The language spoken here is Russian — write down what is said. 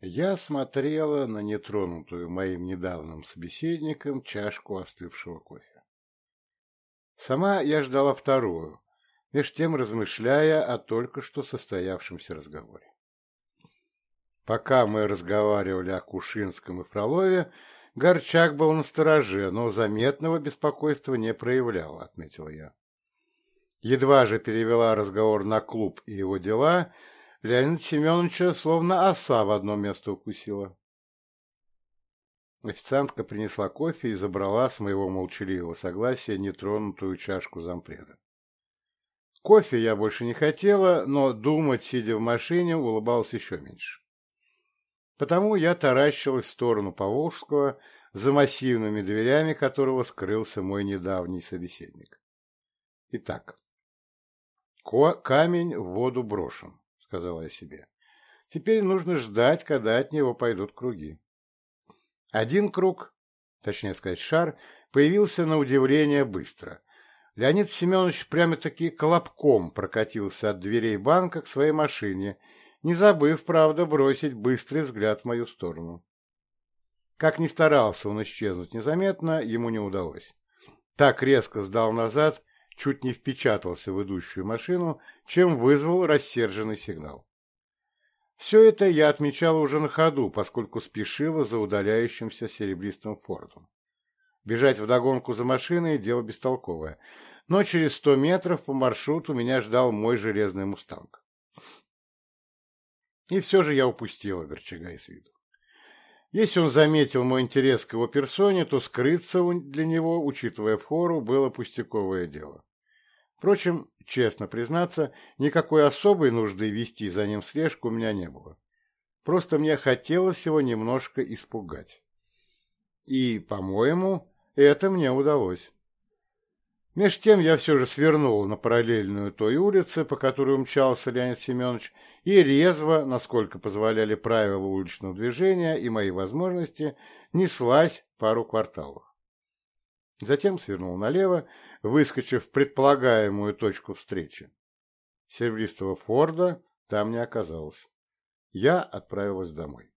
Я смотрела на нетронутую моим недавним собеседником чашку остывшего кофе. Сама я ждала вторую, меж тем размышляя о только что состоявшемся разговоре. Пока мы разговаривали о Кушинском и Фролове, Горчак был настороже, но заметного беспокойства не проявлял, отметил я. Едва же перевела разговор на клуб и его дела – Леонид Семеновича словно оса в одно место укусила. Официантка принесла кофе и забрала с моего молчаливого согласия нетронутую чашку зампреда. Кофе я больше не хотела, но думать, сидя в машине, улыбалась еще меньше. Потому я таращилась в сторону Поволжского, за массивными дверями которого скрылся мой недавний собеседник. — сказала я себе. «Теперь нужно ждать, когда от него пойдут круги». Один круг, точнее сказать, шар, появился на удивление быстро. Леонид Семенович прямо-таки колобком прокатился от дверей банка к своей машине, не забыв, правда, бросить быстрый взгляд в мою сторону. Как ни старался он исчезнуть незаметно, ему не удалось. Так резко сдал назад, чуть не впечатался в идущую машину, чем вызвал рассерженный сигнал. Все это я отмечал уже на ходу, поскольку спешила за удаляющимся серебристым фордом. Бежать вдогонку за машиной – дело бестолковое, но через сто метров по маршруту меня ждал мой железный мустанг. И все же я упустила Горчага из виду. Если он заметил мой интерес к его персоне, то скрыться для него, учитывая фору, было пустяковое дело. Впрочем, честно признаться, никакой особой нужды вести за ним слежку у меня не было. Просто мне хотелось его немножко испугать. И, по-моему, это мне удалось. Меж тем я все же свернул на параллельную той и резво, насколько позволяли правила уличного движения и мои возможности, неслась пару кварталов. Затем свернул налево, выскочив в предполагаемую точку встречи. Серебристого Форда там не оказалось. Я отправилась домой.